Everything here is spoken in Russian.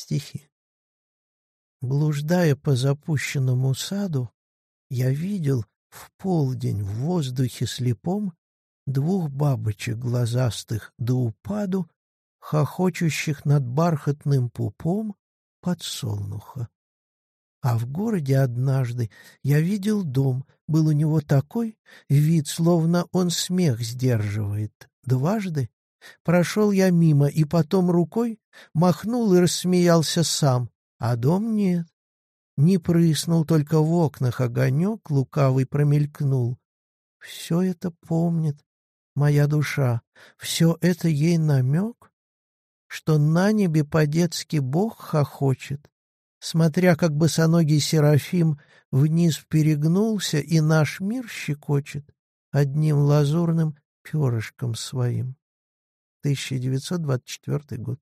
Стихи. Блуждая по запущенному саду, я видел в полдень в воздухе слепом двух бабочек глазастых до упаду, хохочущих над бархатным пупом подсолнуха. А в городе однажды я видел дом, был у него такой вид, словно он смех сдерживает. Дважды прошел я мимо и потом рукой махнул и рассмеялся сам, а дом нет. Не прыснул, только в окнах огонек лукавый промелькнул. Все это помнит моя душа, все это ей намек, что на небе по-детски Бог хохочет, смотря как босоногий Серафим вниз перегнулся и наш мир щекочет одним лазурным перышком своим. 1924 год.